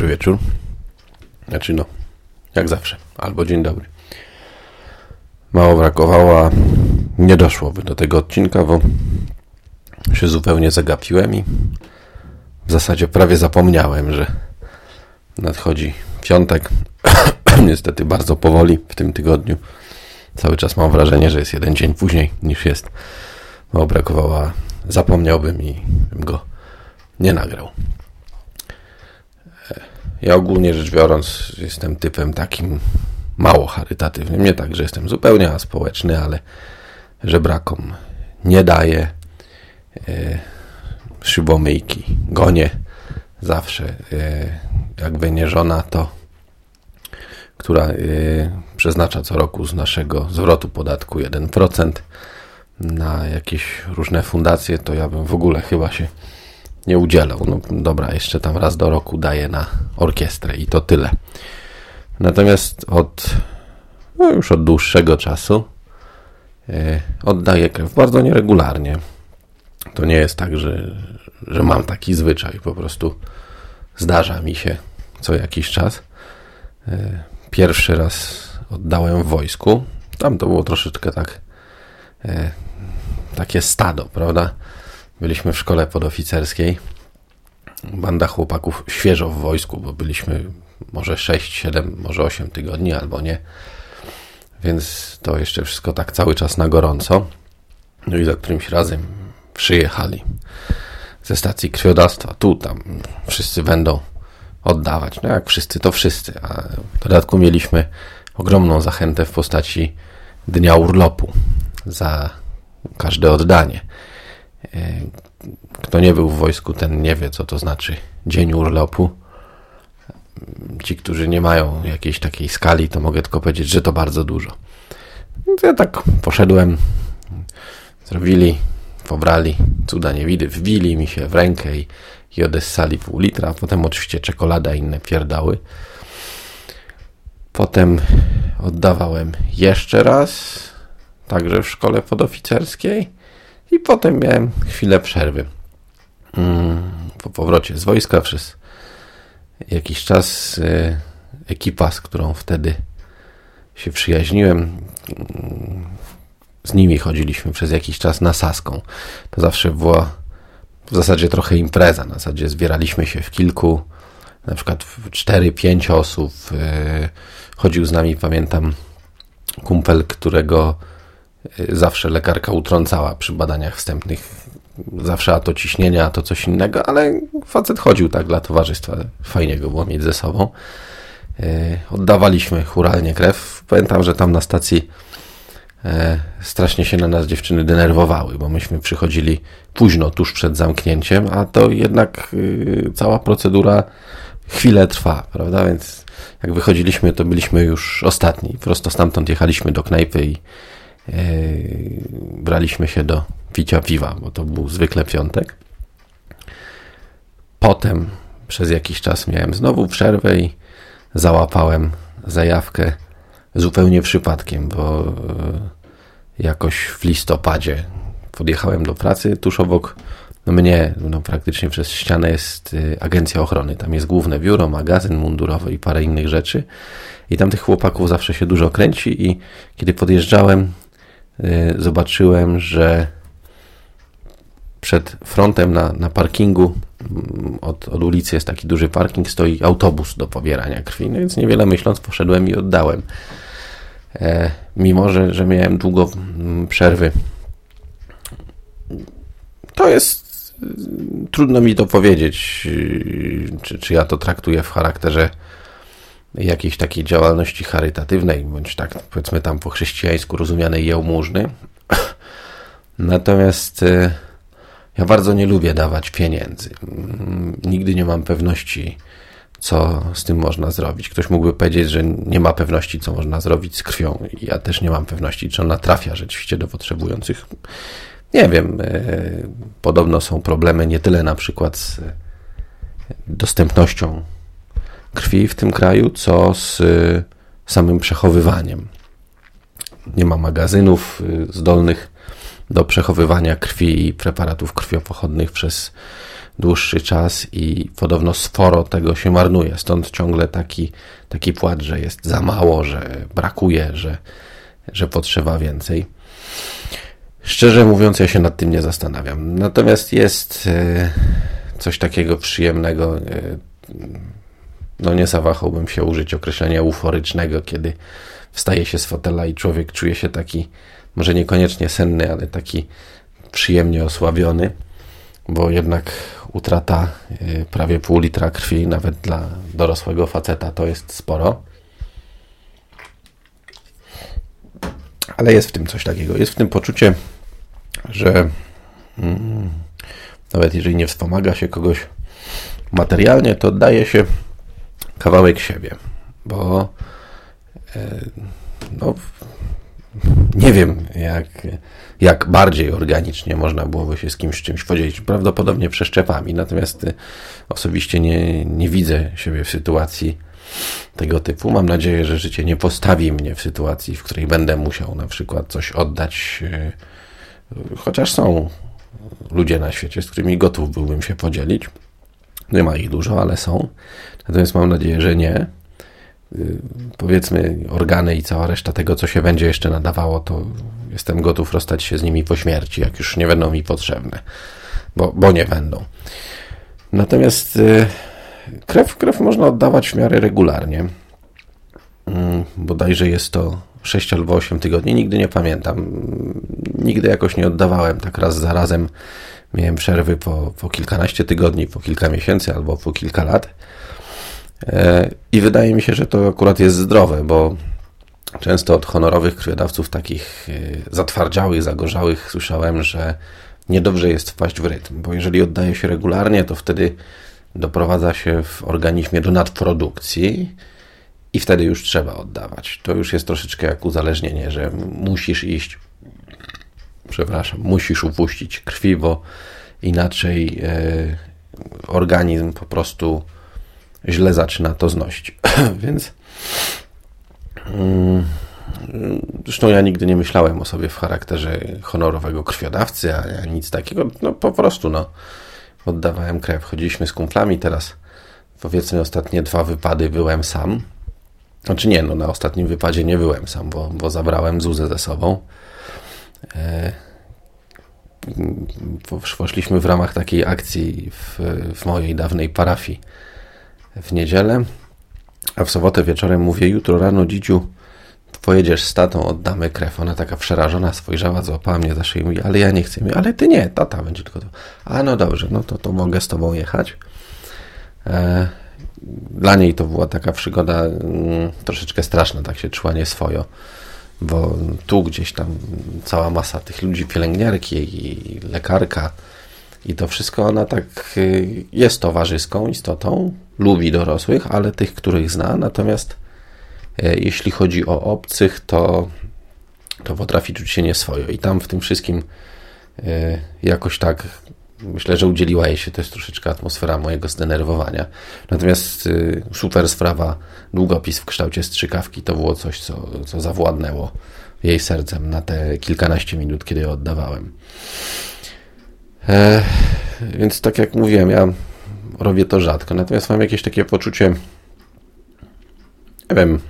Dobry wieczór. Znaczy no, jak zawsze. Albo dzień dobry. Mało brakowało, nie doszło do tego odcinka, bo się zupełnie zagapiłem i w zasadzie prawie zapomniałem, że nadchodzi piątek. Niestety bardzo powoli w tym tygodniu. Cały czas mam wrażenie, że jest jeden dzień później niż jest. Mało brakowało, zapomniałbym i bym go nie nagrał. Ja ogólnie rzecz biorąc jestem typem takim mało charytatywnym. Nie tak, że jestem zupełnie aspołeczny, ale żebrakom nie daję e, szybomyjki, gonię zawsze. E, jakby nie żona, to która e, przeznacza co roku z naszego zwrotu podatku 1% na jakieś różne fundacje, to ja bym w ogóle chyba się nie udzielał. No dobra, jeszcze tam raz do roku daję na orkiestrę i to tyle. Natomiast od no już od dłuższego czasu yy, oddaję krew bardzo nieregularnie. To nie jest tak, że, że mam taki zwyczaj, po prostu zdarza mi się co jakiś czas. Yy, pierwszy raz oddałem w wojsku. Tam to było troszeczkę tak yy, takie stado, prawda? Byliśmy w szkole podoficerskiej. Banda chłopaków świeżo w wojsku, bo byliśmy może 6, 7, może 8 tygodni albo nie. Więc to jeszcze wszystko tak cały czas na gorąco. No i za którymś razem przyjechali ze stacji krwiodawstwa. Tu, tam wszyscy będą oddawać. No jak wszyscy, to wszyscy. A w dodatku mieliśmy ogromną zachętę w postaci dnia urlopu za każde oddanie. E, kto nie był w wojsku, ten nie wie, co to znaczy dzień urlopu. Ci, którzy nie mają jakiejś takiej skali, to mogę tylko powiedzieć, że to bardzo dużo. Więc ja tak poszedłem, zrobili, pobrali, cuda nie widy, wbili mi się w rękę i, i odessali pół litra, a potem oczywiście czekolada i inne pierdały. Potem oddawałem jeszcze raz, także w szkole podoficerskiej i potem miałem chwilę przerwy. Mm, po powrocie z wojska przez jakiś czas e, ekipa, z którą wtedy się przyjaźniłem, mm, z nimi chodziliśmy przez jakiś czas na Saską. To zawsze była w zasadzie trochę impreza. Na zasadzie zbieraliśmy się w kilku, na przykład w 4-5 osób. E, chodził z nami, pamiętam, kumpel, którego Y, zawsze lekarka utrącała przy badaniach wstępnych. Zawsze a to ciśnienia, a to coś innego, ale facet chodził tak dla towarzystwa. Fajnie go było mieć ze sobą. Y, oddawaliśmy churalnie krew. Pamiętam, że tam na stacji e, strasznie się na nas dziewczyny denerwowały, bo myśmy przychodzili późno, tuż przed zamknięciem, a to jednak y, cała procedura chwilę trwa, prawda? Więc jak wychodziliśmy, to byliśmy już ostatni. Prosto stamtąd jechaliśmy do knajpy i braliśmy się do picia piwa, bo to był zwykle piątek. Potem przez jakiś czas miałem znowu przerwę i załapałem zajawkę zupełnie przypadkiem, bo yy, jakoś w listopadzie podjechałem do pracy tuż obok mnie, no praktycznie przez ścianę jest yy, agencja ochrony. Tam jest główne biuro, magazyn mundurowy i parę innych rzeczy. I tam tych chłopaków zawsze się dużo kręci i kiedy podjeżdżałem zobaczyłem, że przed frontem na, na parkingu mm, od, od ulicy jest taki duży parking, stoi autobus do pobierania krwi. No więc niewiele myśląc poszedłem i oddałem. E, mimo, że, że miałem długo mm, przerwy. To jest trudno mi to powiedzieć, y, czy, czy ja to traktuję w charakterze jakiejś takiej działalności charytatywnej, bądź tak powiedzmy tam po chrześcijańsku rozumianej jałmużny. Natomiast e, ja bardzo nie lubię dawać pieniędzy. Nigdy nie mam pewności, co z tym można zrobić. Ktoś mógłby powiedzieć, że nie ma pewności, co można zrobić z krwią. Ja też nie mam pewności, czy ona trafia rzeczywiście do potrzebujących. Nie wiem, e, podobno są problemy nie tyle na przykład z dostępnością krwi w tym kraju, co z y, samym przechowywaniem. Nie ma magazynów y, zdolnych do przechowywania krwi i preparatów krwiopochodnych przez dłuższy czas i podobno sporo tego się marnuje. Stąd ciągle taki, taki płacz, że jest za mało, że brakuje, że, że potrzeba więcej. Szczerze mówiąc, ja się nad tym nie zastanawiam. Natomiast jest e, coś takiego przyjemnego. No nie zawahałbym się użyć określenia euforycznego, kiedy wstaje się z fotela i człowiek czuje się taki, może niekoniecznie senny, ale taki przyjemnie osłabiony, bo jednak utrata e, prawie pół litra krwi, nawet dla dorosłego faceta, to jest sporo. Ale jest w tym coś takiego. Jest w tym poczucie, że mm, nawet jeżeli nie wspomaga się kogoś materialnie, to daje się kawałek siebie, bo e, no, nie wiem, jak, jak bardziej organicznie można byłoby się z kimś czymś podzielić. Prawdopodobnie przeszczepami, natomiast e, osobiście nie, nie widzę siebie w sytuacji tego typu. Mam nadzieję, że życie nie postawi mnie w sytuacji, w której będę musiał na przykład coś oddać, e, chociaż są ludzie na świecie, z którymi gotów byłbym się podzielić. Nie ma ich dużo, ale są. Natomiast mam nadzieję, że nie. Y, powiedzmy, organy i cała reszta tego, co się będzie jeszcze nadawało, to jestem gotów rozstać się z nimi po śmierci, jak już nie będą mi potrzebne, bo, bo nie będą. Natomiast y, krew, krew można oddawać w miarę regularnie. Mm, bodajże jest to 6 albo 8 tygodni, nigdy nie pamiętam. Nigdy jakoś nie oddawałem tak raz za razem. Miałem przerwy po, po kilkanaście tygodni, po kilka miesięcy albo po kilka lat. E, I wydaje mi się, że to akurat jest zdrowe, bo często od honorowych krwiodawców takich e, zatwardziałych, zagorzałych słyszałem, że niedobrze jest wpaść w rytm, bo jeżeli oddaje się regularnie, to wtedy doprowadza się w organizmie do nadprodukcji i wtedy już trzeba oddawać. To już jest troszeczkę jak uzależnienie, że musisz iść, przepraszam, musisz upuścić krwi, bo inaczej e, organizm po prostu źle zaczyna to znosić. Więc mm, zresztą ja nigdy nie myślałem o sobie w charakterze honorowego krwiodawcy, a nic takiego. No po prostu no, oddawałem krew. Chodziliśmy z kumplami, teraz powiedzmy ostatnie dwa wypady byłem sam. Znaczy nie, no na ostatnim wypadzie nie byłem sam, bo, bo zabrałem Zuzę ze sobą. E, poszliśmy w ramach takiej akcji w, w mojej dawnej parafii w niedzielę, a w sobotę wieczorem mówię, jutro rano dzidziu pojedziesz z tatą, oddamy krew. Ona taka przerażona spojrzała, złapała mnie za szyję i mówi, ale ja nie chcę. Mówi, ale ty nie, tata będzie tylko to. A no dobrze, no to, to mogę z tobą jechać. E, dla niej to była taka przygoda mm, troszeczkę straszna, tak się czuła nieswojo, bo tu gdzieś tam cała masa tych ludzi, pielęgniarki i lekarka i to wszystko, ona tak y, jest towarzyską istotą, lubi dorosłych, ale tych, których zna, natomiast e, jeśli chodzi o obcych, to, to potrafi czuć się nieswojo i tam w tym wszystkim e, jakoś tak myślę, że udzieliła jej się też troszeczkę atmosfera mojego zdenerwowania. Natomiast y, super sprawa, długopis w kształcie strzykawki to było coś, co, co zawładnęło jej sercem na te kilkanaście minut, kiedy je oddawałem. E, więc tak jak mówiłem, ja robię to rzadko, natomiast mam jakieś takie poczucie, nie wiem,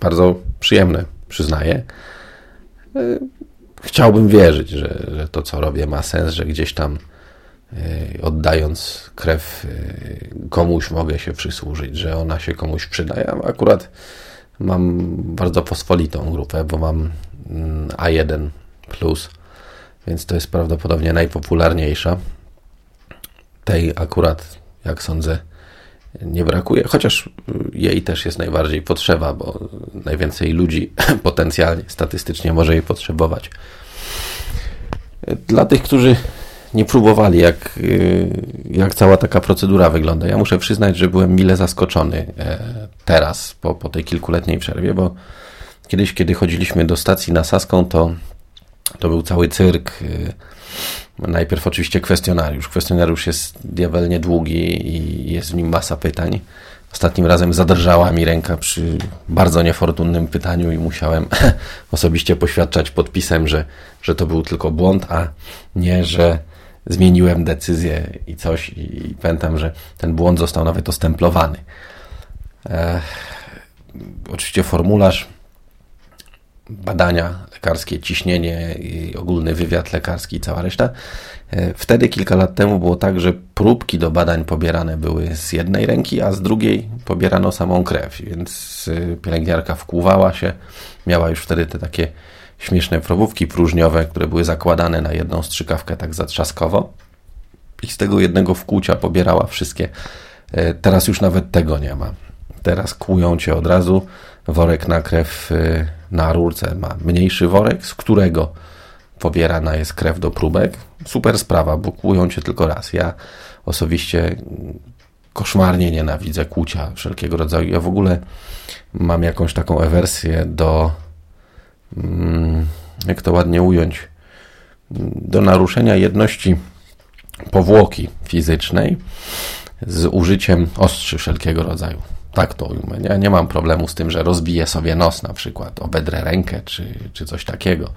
bardzo przyjemne, przyznaję. Chciałbym wierzyć, że, że to, co robię, ma sens, że gdzieś tam e, oddając krew e, komuś mogę się przysłużyć, że ona się komuś przyda. Ja akurat mam bardzo pospolitą grupę, bo mam mm, A1+, więc to jest prawdopodobnie najpopularniejsza. Tej akurat, jak sądzę, nie brakuje, chociaż jej też jest najbardziej potrzeba, bo najwięcej ludzi potencjalnie, statystycznie może jej potrzebować. Dla tych, którzy nie próbowali, jak, jak cała taka procedura wygląda, ja muszę przyznać, że byłem mile zaskoczony e, teraz, po, po tej kilkuletniej przerwie, bo kiedyś, kiedy chodziliśmy do stacji na Saską, to, to był cały cyrk Najpierw oczywiście kwestionariusz. Kwestionariusz jest diabelnie długi i jest w nim masa pytań. Ostatnim razem zadrżała mi ręka przy bardzo niefortunnym pytaniu i musiałem osobiście poświadczać podpisem, że, że to był tylko błąd, a nie, że zmieniłem decyzję i coś i, pamiętam, że ten błąd został nawet ostemplowany. E, oczywiście formularz badania lekarskie, ciśnienie ogólny wywiad lekarski i cała reszta. E, wtedy kilka lat temu było tak, że próbki do badań pobierane były z jednej ręki, a z drugiej pobierano samą krew, więc e, pielęgniarka wkłuwała się, miała już wtedy te takie śmieszne probówki próżniowe, które były zakładane na jedną strzykawkę tak zatrzaskowo i z tego jednego wkłucia pobierała wszystkie. E, teraz już nawet tego nie ma. Teraz kłują cię od razu, worek na krew na rurce ma mniejszy worek, z którego pobierana jest krew do próbek. Super sprawa, bo kłują cię tylko raz. Ja osobiście koszmarnie nienawidzę kłucia wszelkiego rodzaju. Ja w ogóle mam jakąś taką ewersję do, mm, jak to ładnie ująć, do naruszenia jedności powłoki fizycznej z użyciem ostrzy wszelkiego rodzaju. Tak to ujmę. Ja nie mam problemu z tym, że rozbiję sobie nos na przykład, obedrę rękę czy, czy coś takiego.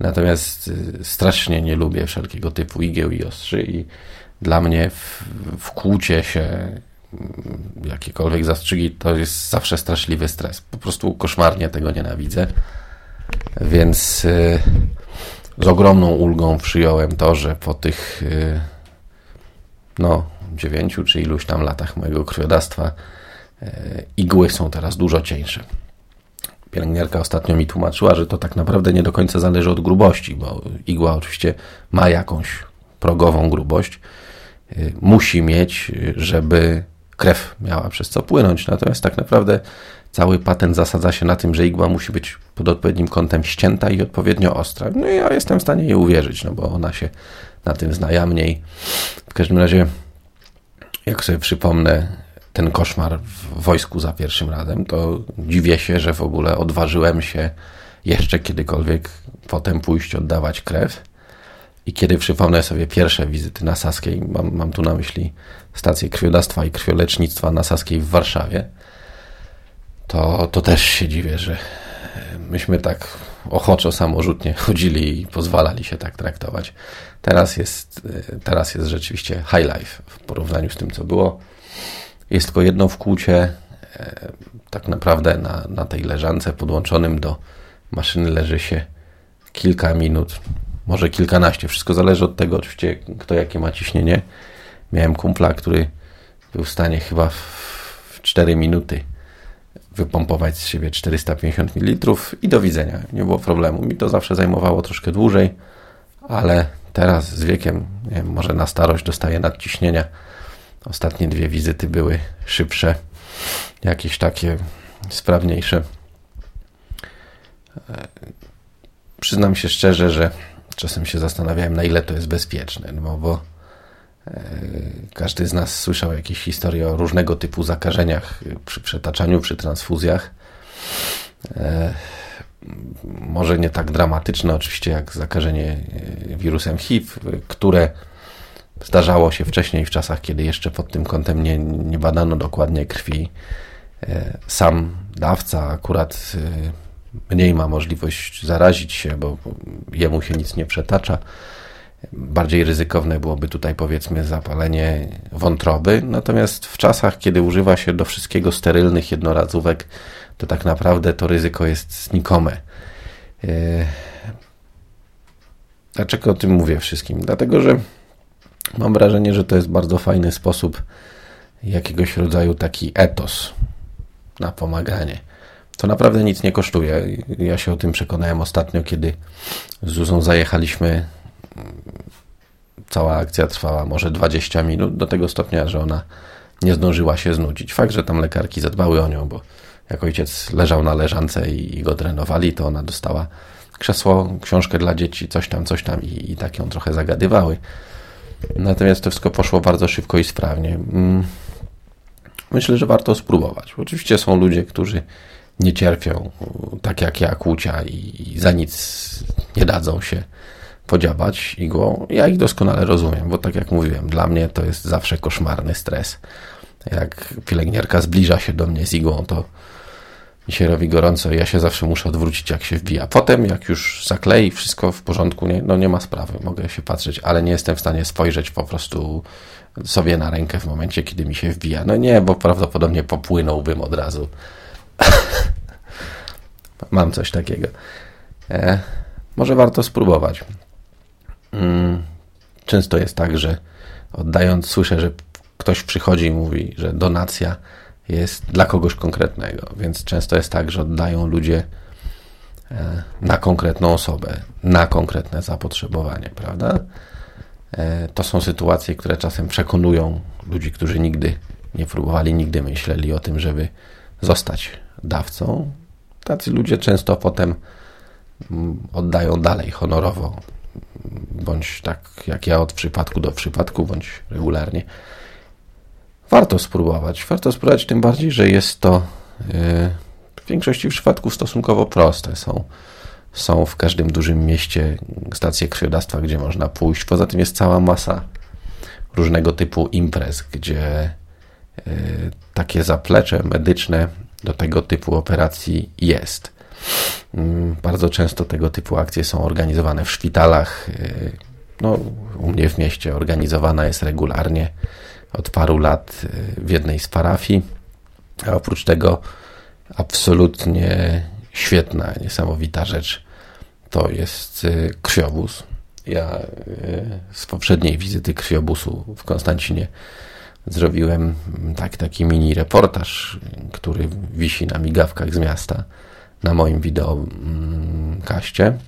Natomiast y, strasznie nie lubię wszelkiego typu igieł i ostrzy i dla mnie wkłucie się mm, jakiekolwiek zastrzygi to jest zawsze straszliwy stres. Po prostu koszmarnie tego nienawidzę. Więc y, z ogromną ulgą przyjąłem to, że po tych y, no dziewięciu czy iluś tam latach mojego krwiodawstwa igły są teraz dużo cieńsze. Pielęgniarka ostatnio mi tłumaczyła, że to tak naprawdę nie do końca zależy od grubości, bo igła oczywiście ma jakąś progową grubość. E, musi mieć, żeby krew miała przez co płynąć. Natomiast tak naprawdę cały patent zasadza się na tym, że igła musi być pod odpowiednim kątem ścięta i odpowiednio ostra. No i ja jestem w stanie jej uwierzyć, no bo ona się na tym zna. Ja mniej. W każdym razie, jak sobie przypomnę ten koszmar w wojsku za pierwszym razem, to dziwię się, że w ogóle odważyłem się jeszcze kiedykolwiek potem pójść oddawać krew. I kiedy przypomnę sobie pierwsze wizyty na Saskiej, mam, mam tu na myśli stację krwiodawstwa i krwiolecznictwa na Saskiej w Warszawie, to, to też się dziwię, że myśmy tak ochoczo, samorzutnie chodzili i pozwalali się tak traktować. Teraz jest, teraz jest rzeczywiście high life w porównaniu z tym, co było. Jest tylko jedno wkłucie. E, tak naprawdę na, na tej leżance podłączonym do maszyny leży się kilka minut, może kilkanaście. Wszystko zależy od tego, oczywiście, kto jakie ma ciśnienie. Miałem kumpla, który był w stanie chyba w 4 minuty wypompować z siebie 450 ml i do widzenia. Nie było problemu. Mi to zawsze zajmowało troszkę dłużej, ale teraz z wiekiem, wiem, może na starość dostaję nadciśnienia Ostatnie dwie wizyty były szybsze, jakieś takie sprawniejsze. E, przyznam się szczerze, że czasem się zastanawiałem, na ile to jest bezpieczne, no bo e, każdy z nas słyszał jakieś historie o różnego typu zakażeniach przy przetaczaniu, przy transfuzjach. E, może nie tak dramatyczne, oczywiście, jak zakażenie wirusem HIV, które Zdarzało się wcześniej, w czasach, kiedy jeszcze pod tym kątem nie, nie badano dokładnie krwi. E, sam dawca akurat e, mniej ma możliwość zarazić się, bo jemu się nic nie przetacza. Bardziej ryzykowne byłoby tutaj powiedzmy zapalenie wątroby, natomiast w czasach, kiedy używa się do wszystkiego sterylnych jednorazówek, to tak naprawdę to ryzyko jest znikome. E, dlaczego o tym mówię wszystkim? Dlatego, że Mam wrażenie, że to jest bardzo fajny sposób, jakiegoś rodzaju taki etos na pomaganie. To naprawdę nic nie kosztuje. Ja się o tym przekonałem ostatnio, kiedy z Zuzą zajechaliśmy. Cała akcja trwała może 20 minut, do tego stopnia, że ona nie zdążyła się znudzić. Fakt, że tam lekarki zadbały o nią, bo jak ojciec leżał na leżance i go drenowali, to ona dostała krzesło, książkę dla dzieci, coś tam, coś tam i, i tak ją trochę zagadywały. Natomiast to wszystko poszło bardzo szybko i sprawnie. Mm. Myślę, że warto spróbować. Oczywiście są ludzie, którzy nie cierpią, tak jak ja, kłucia i za nic nie dadzą się podziabać igłą. Ja ich doskonale rozumiem, bo tak jak mówiłem, dla mnie to jest zawsze koszmarny stres. Jak pielęgniarka zbliża się do mnie z igłą, to i się robi gorąco ja się zawsze muszę odwrócić, jak się wbija. Potem, jak już zaklei, wszystko w porządku, nie, no nie ma sprawy, mogę się patrzeć, ale nie jestem w stanie spojrzeć po prostu sobie na rękę w momencie, kiedy mi się wbija. No nie, bo prawdopodobnie popłynąłbym od razu. Mam coś takiego. E, może warto spróbować. Mm, często jest tak, że oddając, słyszę, że ktoś przychodzi i mówi, że donacja jest dla kogoś konkretnego, więc często jest tak, że oddają ludzie e, na konkretną osobę, na konkretne zapotrzebowanie, prawda? E, to są sytuacje, które czasem przekonują ludzi, którzy nigdy nie próbowali, nigdy myśleli o tym, żeby zostać dawcą. Tacy ludzie często potem mm, oddają dalej honorowo, bądź tak jak ja od przypadku do przypadku, bądź regularnie. Warto spróbować. Warto spróbować tym bardziej, że jest to e, w większości przypadków stosunkowo proste. Są są w każdym dużym mieście stacje krwiodawstwa, gdzie można pójść. Poza tym jest cała masa różnego typu imprez, gdzie y, takie zaplecze medyczne do tego typu operacji jest. Mm, bardzo często tego typu akcje są organizowane w szpitalach. Y, no, u mnie w mieście organizowana jest regularnie od paru lat y, w jednej z parafii. A oprócz tego absolutnie świetna, niesamowita rzecz to jest y, krwiobóz. Ja y, z poprzedniej wizyty krwiobusu w Konstancinie zrobiłem tak, taki mini reportaż, który wisi na migawkach z miasta na moim wideokaście.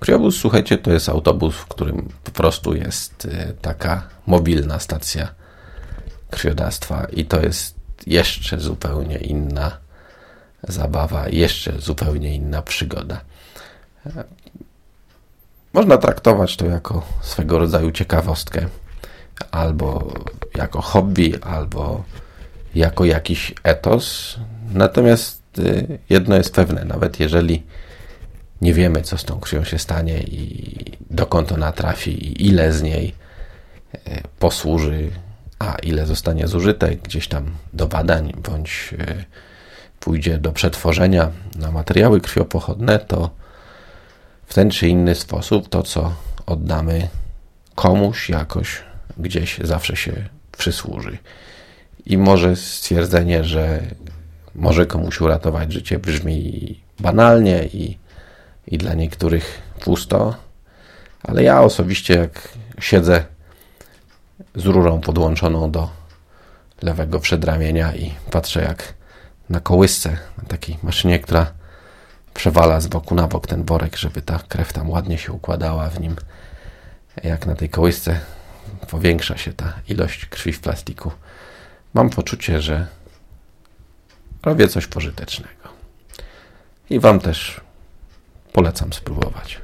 Krwiobóz, słuchajcie, to jest autobus, w którym po prostu jest y, taka mobilna stacja krwiodawstwa i to jest jeszcze zupełnie inna zabawa, jeszcze zupełnie inna przygoda. Można traktować to jako swego rodzaju ciekawostkę, albo jako hobby, albo jako jakiś etos. Natomiast y, jedno jest pewne, nawet jeżeli nie wiemy, co z tą krwią się stanie i dokąd ona trafi i ile z niej y, posłuży, a ile zostanie zużyte gdzieś tam do badań, bądź y, pójdzie do przetworzenia na materiały krwiopochodne, to w ten czy inny sposób to, co oddamy komuś jakoś gdzieś zawsze się przysłuży. I może stwierdzenie, że może komuś uratować życie brzmi banalnie i, i dla niektórych pusto, ale ja osobiście jak siedzę z rurą podłączoną do lewego przedramienia i patrzę jak na kołysce, na takiej maszynie, która przewala z boku na bok ten worek, żeby ta krew tam ładnie się układała w nim. Jak na tej kołysce powiększa się ta ilość krwi w plastiku. Mam poczucie, że robię coś pożytecznego. I Wam też polecam spróbować.